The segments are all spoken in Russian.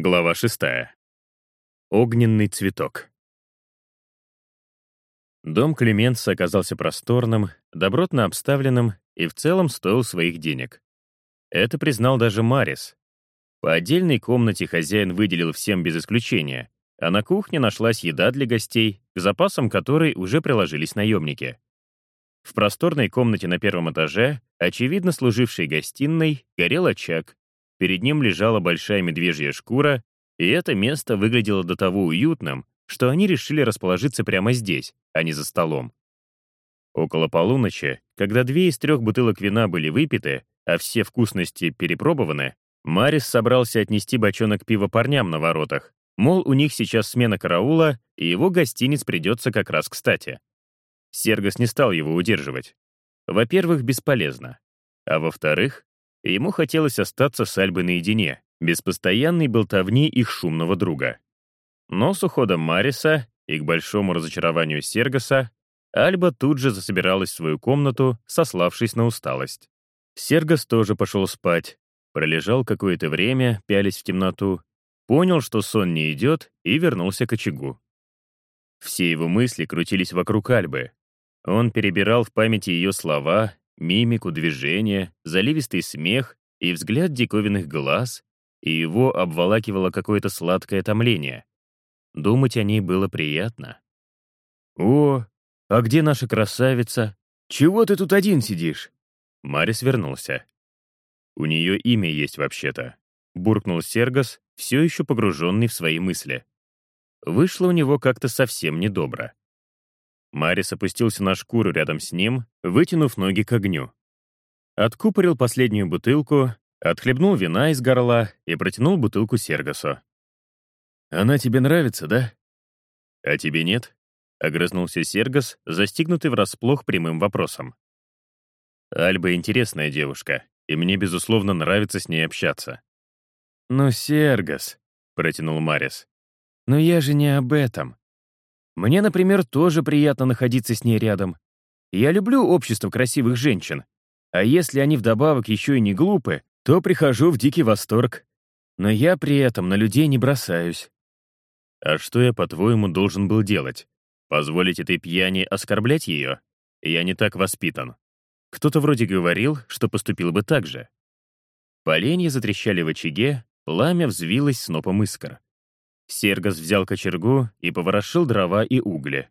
Глава 6. Огненный цветок. Дом Клеменса оказался просторным, добротно обставленным и в целом стоил своих денег. Это признал даже Марис. По отдельной комнате хозяин выделил всем без исключения, а на кухне нашлась еда для гостей, к запасам которой уже приложились наемники. В просторной комнате на первом этаже, очевидно служившей гостиной, горел очаг, Перед ним лежала большая медвежья шкура, и это место выглядело до того уютным, что они решили расположиться прямо здесь, а не за столом. Около полуночи, когда две из трех бутылок вина были выпиты, а все вкусности перепробованы, Марис собрался отнести бочонок пива парням на воротах, мол, у них сейчас смена караула, и его гостиниц придется как раз кстати. Сергос не стал его удерживать. Во-первых, бесполезно. А во-вторых, ему хотелось остаться с Альбой наедине, без постоянной болтовни их шумного друга. Но с уходом Мариса и к большому разочарованию Сергоса, Альба тут же засобиралась в свою комнату, сославшись на усталость. Сергос тоже пошел спать, пролежал какое-то время, пялись в темноту, понял, что сон не идет, и вернулся к очагу. Все его мысли крутились вокруг Альбы. Он перебирал в памяти ее слова, мимику, движения, заливистый смех и взгляд диковинных глаз, и его обволакивало какое-то сладкое томление. Думать о ней было приятно. «О, а где наша красавица? Чего ты тут один сидишь?» Марис вернулся. «У нее имя есть вообще-то», — буркнул Сергос, все еще погруженный в свои мысли. Вышло у него как-то совсем недобро. Марис опустился на шкуру рядом с ним, вытянув ноги к огню. Откупорил последнюю бутылку, отхлебнул вина из горла и протянул бутылку Сергосу. «Она тебе нравится, да?» «А тебе нет?» — огрызнулся Сергос, застигнутый врасплох прямым вопросом. «Альба интересная девушка, и мне, безусловно, нравится с ней общаться». «Ну, Сергос», — протянул Марис, — «но я же не об этом. Мне, например, тоже приятно находиться с ней рядом. Я люблю общество красивых женщин. А если они вдобавок еще и не глупы, то прихожу в дикий восторг. Но я при этом на людей не бросаюсь. А что я, по-твоему, должен был делать? Позволить этой пьяни оскорблять ее? Я не так воспитан. Кто-то вроде говорил, что поступил бы так же. Поленья затрещали в очаге, пламя взвилось снопом искр. Сергос взял кочергу и поворошил дрова и угли.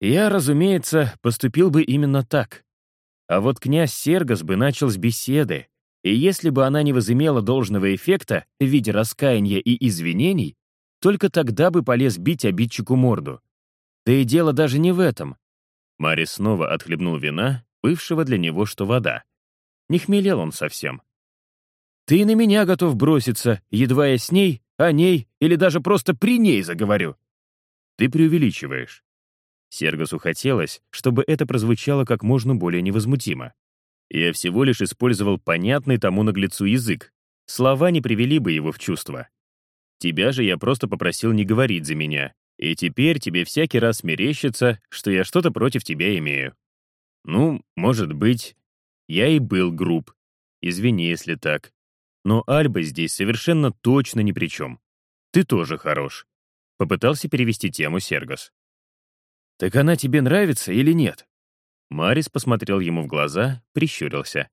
Я, разумеется, поступил бы именно так. А вот князь Сергос бы начал с беседы, и если бы она не возымела должного эффекта в виде раскаяния и извинений, только тогда бы полез бить обидчику морду. Да и дело даже не в этом. Мари снова отхлебнул вина, бывшего для него что вода. Не хмелел он совсем. «Ты на меня готов броситься, едва я с ней о ней или даже просто при ней заговорю. Ты преувеличиваешь. Сергосу хотелось, чтобы это прозвучало как можно более невозмутимо. Я всего лишь использовал понятный тому наглецу язык. Слова не привели бы его в чувство. Тебя же я просто попросил не говорить за меня, и теперь тебе всякий раз мерещится, что я что-то против тебя имею. Ну, может быть, я и был груб. Извини, если так. Но Альба здесь совершенно точно ни при чем. Ты тоже хорош. Попытался перевести тему Сергос. «Так она тебе нравится или нет?» Марис посмотрел ему в глаза, прищурился.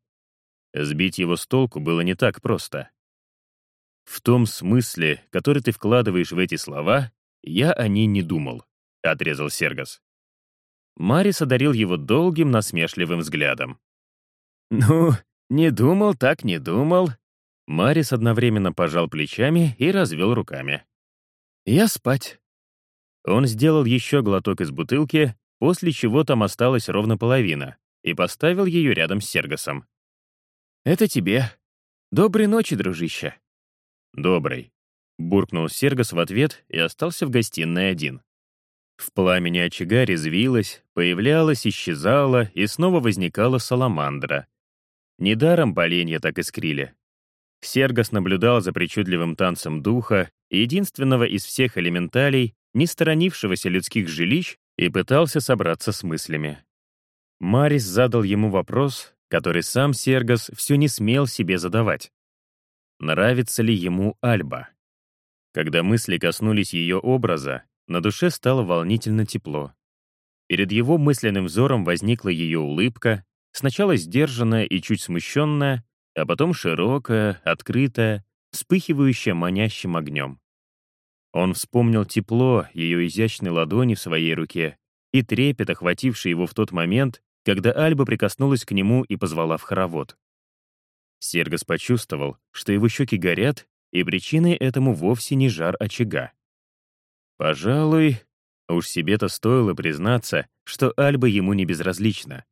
Сбить его с толку было не так просто. «В том смысле, который ты вкладываешь в эти слова, я о ней не думал», — отрезал Сергос. Марис одарил его долгим, насмешливым взглядом. «Ну, не думал, так не думал. Марис одновременно пожал плечами и развел руками. «Я спать». Он сделал еще глоток из бутылки, после чего там осталась ровно половина, и поставил ее рядом с Сергосом. «Это тебе. Доброй ночи, дружище». «Добрый», — буркнул Сергос в ответ и остался в гостиной один. В пламени очага резвилась, появлялась, исчезала и снова возникала саламандра. Недаром поленья так искрили. Сергос наблюдал за причудливым танцем духа, единственного из всех элементалей, не сторонившегося людских жилищ, и пытался собраться с мыслями. Марис задал ему вопрос, который сам Сергос все не смел себе задавать. Нравится ли ему Альба? Когда мысли коснулись ее образа, на душе стало волнительно тепло. Перед его мысленным взором возникла ее улыбка, сначала сдержанная и чуть смущенная, а потом широкая, открытая, вспыхивающая манящим огнем. Он вспомнил тепло ее изящной ладони в своей руке и трепет, охвативший его в тот момент, когда Альба прикоснулась к нему и позвала в хоровод. Сергос почувствовал, что его щеки горят, и причиной этому вовсе не жар очага. Пожалуй, уж себе-то стоило признаться, что Альба ему не безразлична.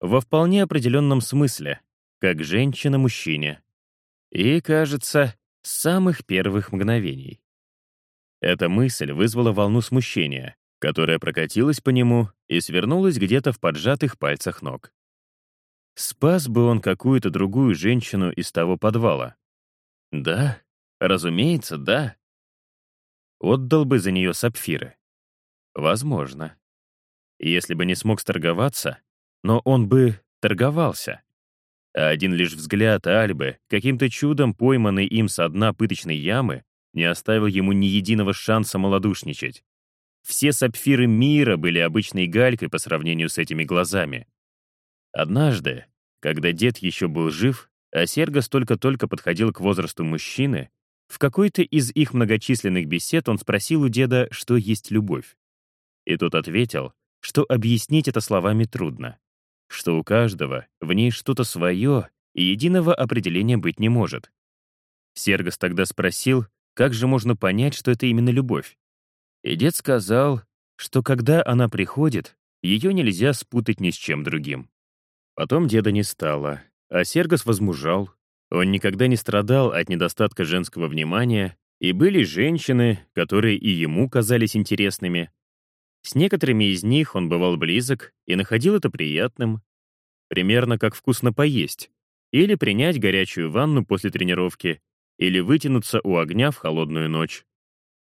Во вполне определенном смысле, как женщина мужчине. И, кажется, с самых первых мгновений. Эта мысль вызвала волну смущения, которая прокатилась по нему и свернулась где-то в поджатых пальцах ног. Спас бы он какую-то другую женщину из того подвала. Да, разумеется, да. Отдал бы за нее сапфиры. Возможно. Если бы не смог сторговаться, но он бы торговался. А один лишь взгляд Альбы, каким-то чудом пойманный им со дна пыточной ямы, не оставил ему ни единого шанса малодушничать. Все сапфиры мира были обычной галькой по сравнению с этими глазами. Однажды, когда дед еще был жив, а Сергос только-только подходил к возрасту мужчины, в какой-то из их многочисленных бесед он спросил у деда, что есть любовь. И тот ответил, что объяснить это словами трудно, что у каждого в ней что-то свое, и единого определения быть не может. Сергос тогда спросил, как же можно понять, что это именно любовь? И дед сказал, что когда она приходит, ее нельзя спутать ни с чем другим. Потом деда не стало, а Сергос возмужал. Он никогда не страдал от недостатка женского внимания, и были женщины, которые и ему казались интересными. С некоторыми из них он бывал близок и находил это приятным. Примерно как вкусно поесть, или принять горячую ванну после тренировки, или вытянуться у огня в холодную ночь.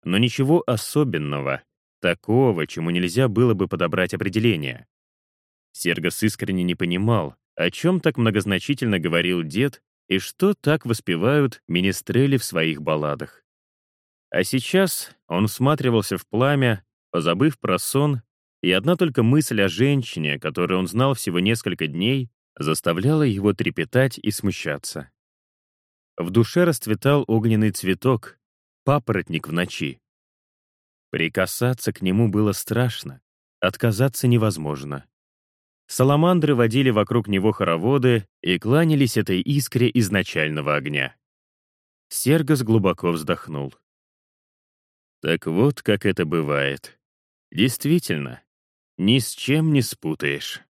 Но ничего особенного, такого, чему нельзя было бы подобрать определение. Сергос искренне не понимал, о чем так многозначительно говорил дед и что так воспевают министрели в своих балладах. А сейчас он всматривался в пламя, позабыв про сон, и одна только мысль о женщине, которую он знал всего несколько дней, заставляла его трепетать и смущаться. В душе расцветал огненный цветок, папоротник в ночи. Прикасаться к нему было страшно, отказаться невозможно. Саламандры водили вокруг него хороводы и кланялись этой искре изначального огня. Сергос глубоко вздохнул. Так вот, как это бывает. Действительно, ни с чем не спутаешь.